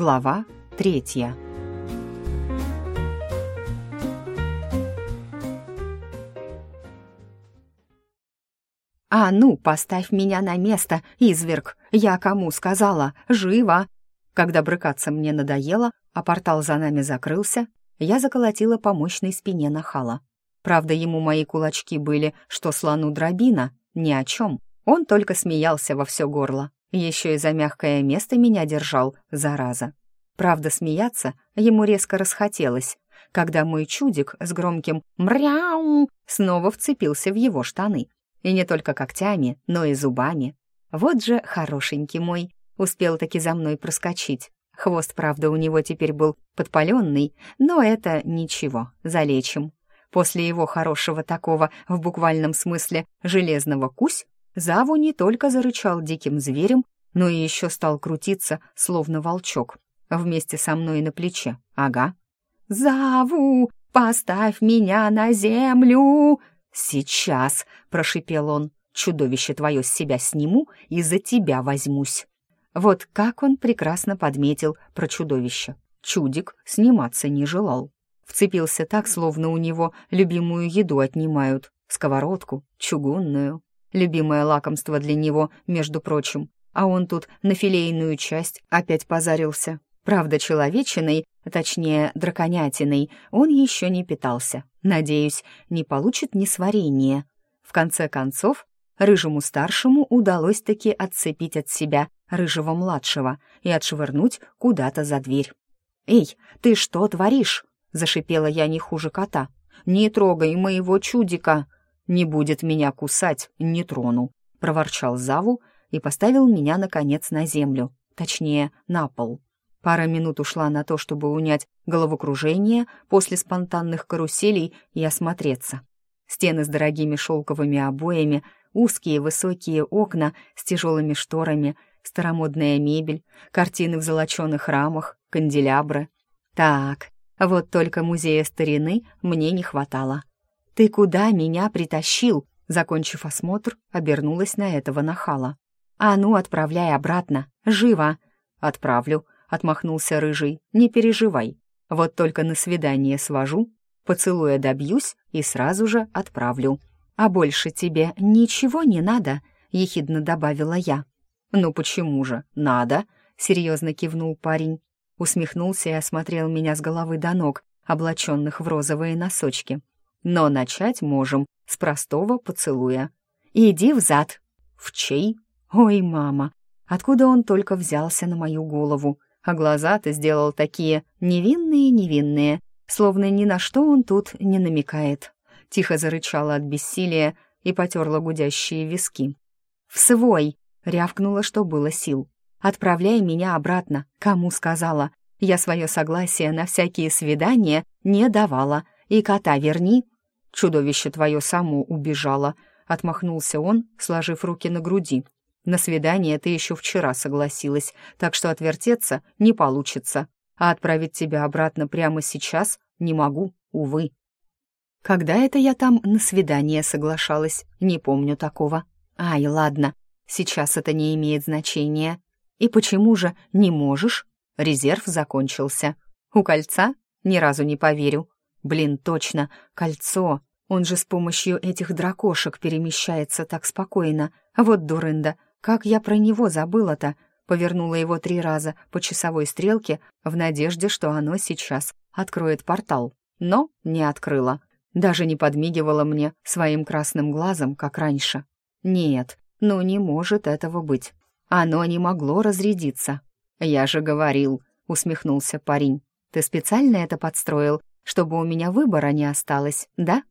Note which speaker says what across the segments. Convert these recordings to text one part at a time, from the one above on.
Speaker 1: Глава третья. «А ну, поставь меня на место, изверг! Я кому сказала? Живо!» Когда брыкаться мне надоело, а портал за нами закрылся, я заколотила по мощной спине нахала. Правда, ему мои кулачки были, что слону дробина, ни о чем. Он только смеялся во все горло. Еще и за мягкое место меня держал, зараза. Правда, смеяться ему резко расхотелось, когда мой чудик с громким «мряу» снова вцепился в его штаны. И не только когтями, но и зубами. Вот же хорошенький мой, успел таки за мной проскочить. Хвост, правда, у него теперь был подпаленный, но это ничего, залечим. После его хорошего такого, в буквальном смысле, железного кусь, Заву не только зарычал диким зверем, но и еще стал крутиться, словно волчок, вместе со мной на плече. Ага. «Заву, поставь меня на землю!» «Сейчас!» — прошипел он. «Чудовище твое с себя сниму и за тебя возьмусь!» Вот как он прекрасно подметил про чудовище. Чудик сниматься не желал. Вцепился так, словно у него любимую еду отнимают. Сковородку, чугунную, любимое лакомство для него, между прочим. А он тут на филейную часть опять позарился. Правда, человечиной, точнее, драконятиной, он еще не питался. Надеюсь, не получит несварение. В конце концов, рыжему старшему удалось таки отцепить от себя рыжего младшего и отшвырнуть куда-то за дверь. «Эй, ты что творишь?» — зашипела я не хуже кота. «Не трогай моего чудика!» «Не будет меня кусать, не трону», — проворчал Заву и поставил меня, наконец, на землю, точнее, на пол. Пара минут ушла на то, чтобы унять головокружение после спонтанных каруселей и осмотреться. Стены с дорогими шелковыми обоями, узкие высокие окна с тяжелыми шторами, старомодная мебель, картины в золоченых рамах, канделябры. Так, вот только музея старины мне не хватало. «Ты куда меня притащил?» Закончив осмотр, обернулась на этого нахала. «А ну, отправляй обратно! Живо!» «Отправлю», — отмахнулся рыжий. «Не переживай. Вот только на свидание свожу, поцелуя добьюсь и сразу же отправлю. А больше тебе ничего не надо?» — ехидно добавила я. «Ну почему же? Надо!» — серьезно кивнул парень. Усмехнулся и осмотрел меня с головы до ног, облаченных в розовые носочки. Но начать можем с простого поцелуя. «Иди взад». «В чей?» «Ой, мама, откуда он только взялся на мою голову? А глаза-то сделал такие невинные-невинные, словно ни на что он тут не намекает». Тихо зарычала от бессилия и потерла гудящие виски. «В свой!» — рявкнула, что было сил. «Отправляй меня обратно, кому сказала. Я свое согласие на всякие свидания не давала, и кота верни». «Чудовище твое само убежало», — отмахнулся он, сложив руки на груди. «На свидание ты еще вчера согласилась, так что отвертеться не получится, а отправить тебя обратно прямо сейчас не могу, увы». Когда это я там на свидание соглашалась, не помню такого. Ай, ладно, сейчас это не имеет значения. И почему же не можешь? Резерв закончился. У кольца? Ни разу не поверю. Блин, точно, кольцо. Он же с помощью этих дракошек перемещается так спокойно. Вот дурында, как я про него забыла-то? Повернула его три раза по часовой стрелке в надежде, что оно сейчас откроет портал. Но не открыло. Даже не подмигивала мне своим красным глазом, как раньше. Нет, ну не может этого быть. Оно не могло разрядиться. «Я же говорил», — усмехнулся парень. «Ты специально это подстроил, чтобы у меня выбора не осталось, да?»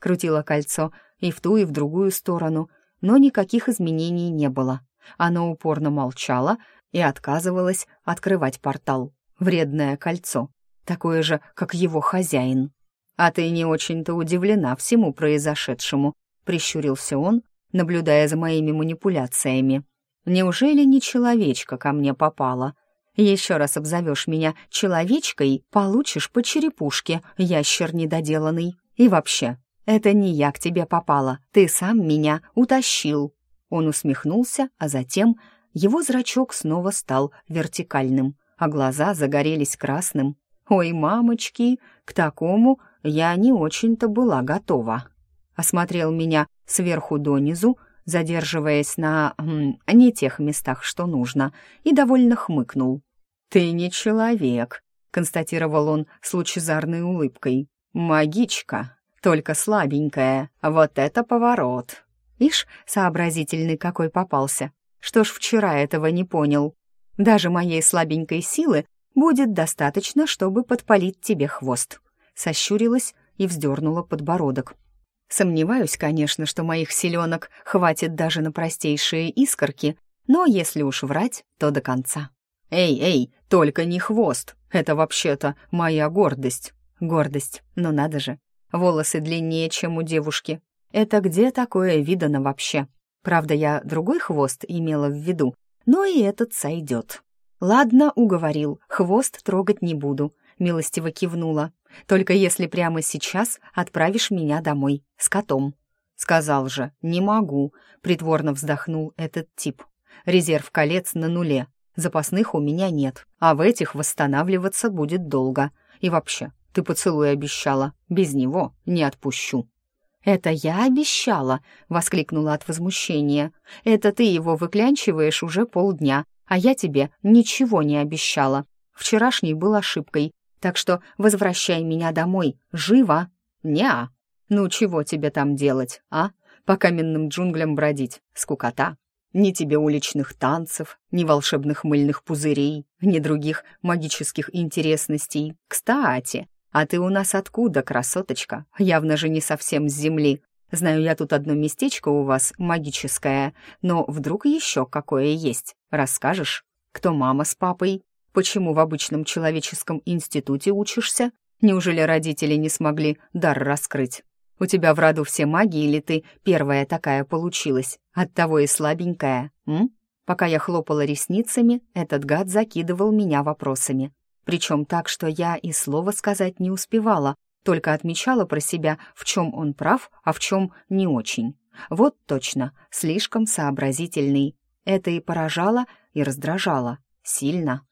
Speaker 1: Крутила кольцо и в ту, и в другую сторону, но никаких изменений не было. Оно упорно молчало и отказывалось открывать портал. Вредное кольцо, такое же, как его хозяин. «А ты не очень-то удивлена всему произошедшему», — прищурился он, наблюдая за моими манипуляциями. «Неужели не человечка ко мне попала?» Еще раз обзовешь меня человечкой, получишь по черепушке, ящер недоделанный. И вообще, это не я к тебе попала, ты сам меня утащил». Он усмехнулся, а затем его зрачок снова стал вертикальным. а глаза загорелись красным. Ой, мамочки, к такому я не очень-то была готова. Осмотрел меня сверху донизу, задерживаясь на м, не тех местах, что нужно, и довольно хмыкнул. «Ты не человек», — констатировал он с лучезарной улыбкой. «Магичка, только слабенькая. Вот это поворот!» Ишь, сообразительный какой попался. Что ж вчера этого не понял? Даже моей слабенькой силы будет достаточно, чтобы подпалить тебе хвост. Сощурилась и вздернула подбородок. Сомневаюсь, конечно, что моих селенок хватит даже на простейшие искорки, но если уж врать, то до конца. «Эй, эй, только не хвост! Это вообще-то моя гордость!» «Гордость, ну надо же! Волосы длиннее, чем у девушки. Это где такое видано вообще? Правда, я другой хвост имела в виду, но и этот сойдет». «Ладно, уговорил, хвост трогать не буду», — милостиво кивнула. «Только если прямо сейчас отправишь меня домой с котом». «Сказал же, не могу», — притворно вздохнул этот тип. «Резерв колец на нуле, запасных у меня нет, а в этих восстанавливаться будет долго. И вообще, ты поцелуй обещала, без него не отпущу». «Это я обещала!» — воскликнула от возмущения. «Это ты его выклянчиваешь уже полдня, а я тебе ничего не обещала. Вчерашний был ошибкой, так что возвращай меня домой, живо. Неа. Ну чего тебе там делать, а? По каменным джунглям бродить, скукота. Ни тебе уличных танцев, ни волшебных мыльных пузырей, ни других магических интересностей. Кстати, а ты у нас откуда, красоточка? Явно же не совсем с земли. Знаю я тут одно местечко у вас магическое, но вдруг еще какое есть. Расскажешь? Кто мама с папой? Почему в обычном человеческом институте учишься? Неужели родители не смогли дар раскрыть? У тебя в роду все маги или ты первая такая получилась? Оттого и слабенькая, м? Пока я хлопала ресницами, этот гад закидывал меня вопросами. Причем так, что я и слова сказать не успевала, только отмечала про себя, в чем он прав, а в чем не очень. Вот точно, слишком сообразительный. Это и поражало, и раздражало. Сильно.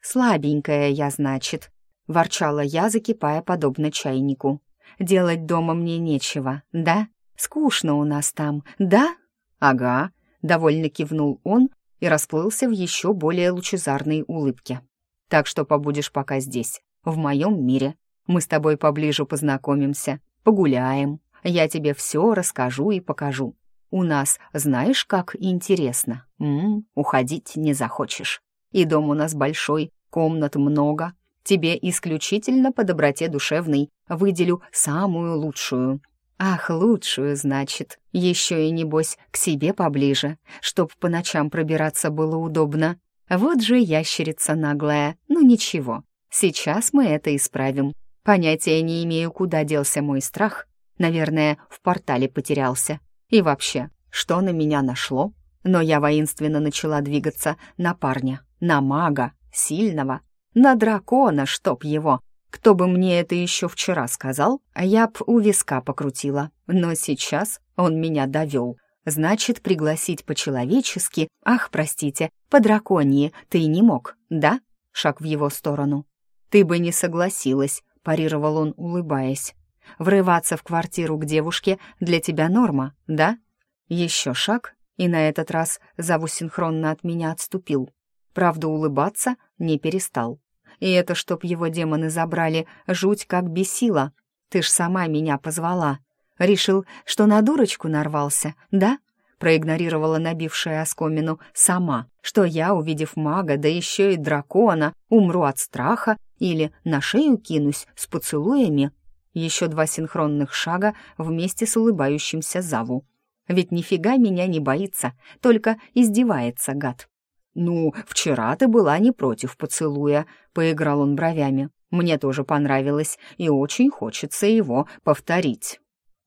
Speaker 1: «Слабенькая я, значит», — ворчала я, закипая подобно чайнику. «Делать дома мне нечего, да? Скучно у нас там, да?» «Ага», — довольно кивнул он и расплылся в еще более лучезарной улыбке. «Так что побудешь пока здесь, в моем мире, мы с тобой поближе познакомимся, погуляем. Я тебе все расскажу и покажу. У нас, знаешь, как интересно. М -м, уходить не захочешь. И дом у нас большой, комнат много. Тебе исключительно по доброте душевной выделю самую лучшую. Ах, лучшую, значит. Еще и, небось, к себе поближе, чтоб по ночам пробираться было удобно. Вот же ящерица наглая. Ну ничего, сейчас мы это исправим. Понятия не имею, куда делся мой страх. Наверное, в портале потерялся. И вообще, что на меня нашло? Но я воинственно начала двигаться на парня, на мага, сильного, на дракона, чтоб его. Кто бы мне это еще вчера сказал, я б у виска покрутила. Но сейчас он меня довел. Значит, пригласить по-человечески, ах, простите, по-драконье ты не мог, да? Шаг в его сторону. Ты бы не согласилась, парировал он, улыбаясь. «Врываться в квартиру к девушке для тебя норма, да?» Еще шаг, и на этот раз Заву синхронно от меня отступил. Правда, улыбаться не перестал. И это чтоб его демоны забрали, жуть как бесило. Ты ж сама меня позвала. Решил, что на дурочку нарвался, да? Проигнорировала набившая оскомину сама, что я, увидев мага, да еще и дракона, умру от страха или на шею кинусь с поцелуями. Еще два синхронных шага вместе с улыбающимся Заву. Ведь нифига меня не боится, только издевается гад. «Ну, вчера ты была не против поцелуя», — поиграл он бровями. «Мне тоже понравилось, и очень хочется его повторить».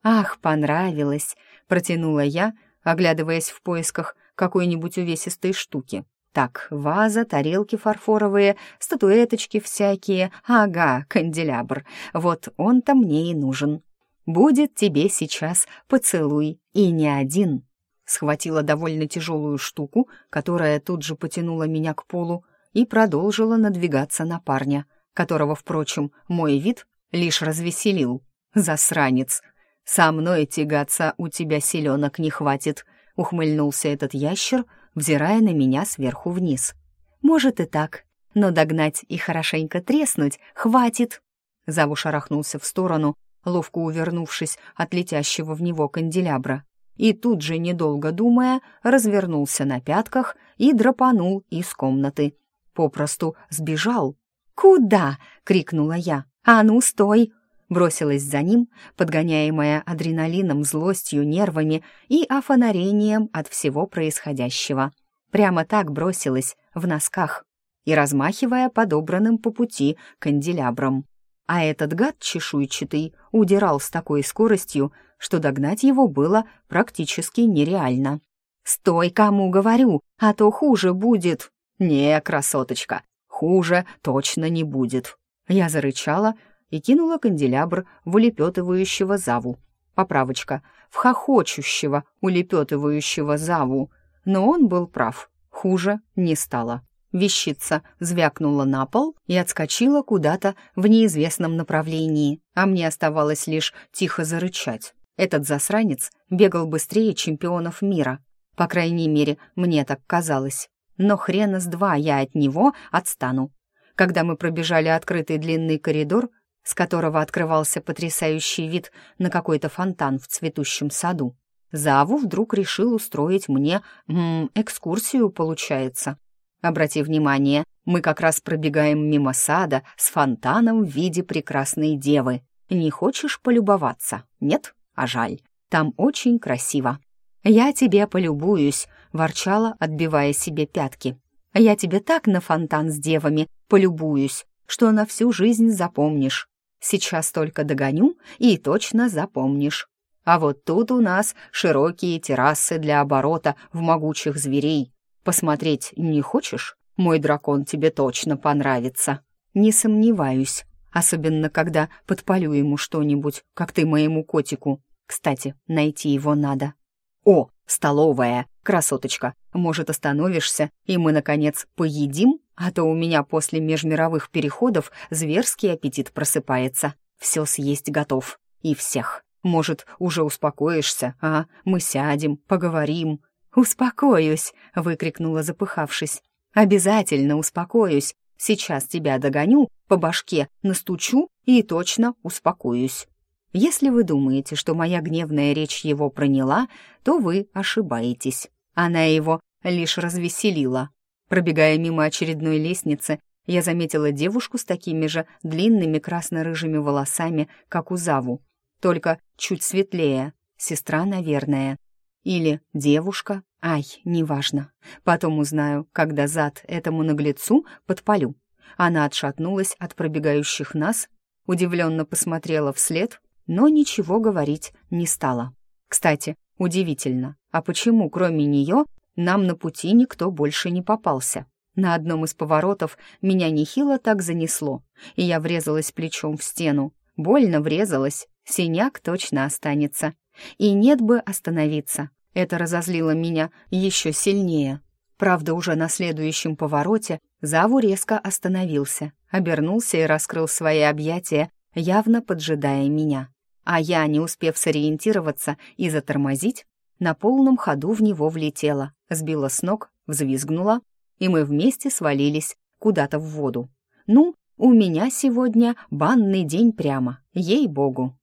Speaker 1: «Ах, понравилось», — протянула я, оглядываясь в поисках какой-нибудь увесистой штуки. Так, ваза, тарелки фарфоровые, статуэточки всякие. Ага, канделябр. Вот он-то мне и нужен. Будет тебе сейчас поцелуй, и не один. Схватила довольно тяжелую штуку, которая тут же потянула меня к полу, и продолжила надвигаться на парня, которого, впрочем, мой вид лишь развеселил. «Засранец! Со мной тягаться у тебя селенок не хватит», — ухмыльнулся этот ящер, взирая на меня сверху вниз. «Может и так, но догнать и хорошенько треснуть хватит». Заву шарахнулся в сторону, ловко увернувшись от летящего в него канделябра. И тут же, недолго думая, развернулся на пятках и драпанул из комнаты. Попросту сбежал. «Куда?» — крикнула я. «А ну, стой!» Бросилась за ним, подгоняемая адреналином, злостью, нервами и офонарением от всего происходящего. Прямо так бросилась, в носках, и размахивая подобранным по пути канделябром а этот гад чешуйчатый удирал с такой скоростью, что догнать его было практически нереально. «Стой, кому говорю, а то хуже будет!» «Не, красоточка, хуже точно не будет!» Я зарычала и кинула канделябр в улепетывающего заву. Поправочка, в хохочущего улепетывающего заву. Но он был прав, хуже не стало. Вещица звякнула на пол и отскочила куда-то в неизвестном направлении, а мне оставалось лишь тихо зарычать. Этот засранец бегал быстрее чемпионов мира. По крайней мере, мне так казалось. Но хрена с два я от него отстану. Когда мы пробежали открытый длинный коридор, с которого открывался потрясающий вид на какой-то фонтан в цветущем саду, Заву вдруг решил устроить мне м -м, экскурсию, получается. Обрати внимание, мы как раз пробегаем мимо сада с фонтаном в виде прекрасной девы. Не хочешь полюбоваться? Нет? А жаль. Там очень красиво. Я тебе полюбуюсь, ворчала, отбивая себе пятки. Я тебе так на фонтан с девами полюбуюсь, что на всю жизнь запомнишь. Сейчас только догоню и точно запомнишь. А вот тут у нас широкие террасы для оборота в могучих зверей, Посмотреть не хочешь? Мой дракон тебе точно понравится. Не сомневаюсь, особенно когда подпалю ему что-нибудь, как ты моему котику. Кстати, найти его надо. О, столовая, красоточка, может, остановишься, и мы, наконец, поедим? А то у меня после межмировых переходов зверский аппетит просыпается. Все съесть готов. И всех. Может, уже успокоишься, а? Мы сядем, поговорим. «Успокоюсь!» — выкрикнула, запыхавшись. «Обязательно успокоюсь! Сейчас тебя догоню, по башке настучу и точно успокоюсь!» Если вы думаете, что моя гневная речь его проняла, то вы ошибаетесь. Она его лишь развеселила. Пробегая мимо очередной лестницы, я заметила девушку с такими же длинными красно-рыжими волосами, как у Заву, только чуть светлее, сестра, наверное. Или девушка. Ай, неважно. Потом узнаю, когда зад этому наглецу подпалю. Она отшатнулась от пробегающих нас, удивленно посмотрела вслед, но ничего говорить не стала. Кстати, удивительно, а почему кроме нее нам на пути никто больше не попался? На одном из поворотов меня нехило так занесло, и я врезалась плечом в стену. Больно врезалась, синяк точно останется. И нет бы остановиться. Это разозлило меня еще сильнее. Правда, уже на следующем повороте Заву резко остановился, обернулся и раскрыл свои объятия, явно поджидая меня. А я, не успев сориентироваться и затормозить, на полном ходу в него влетела, сбила с ног, взвизгнула, и мы вместе свалились куда-то в воду. Ну, у меня сегодня банный день прямо, ей-богу.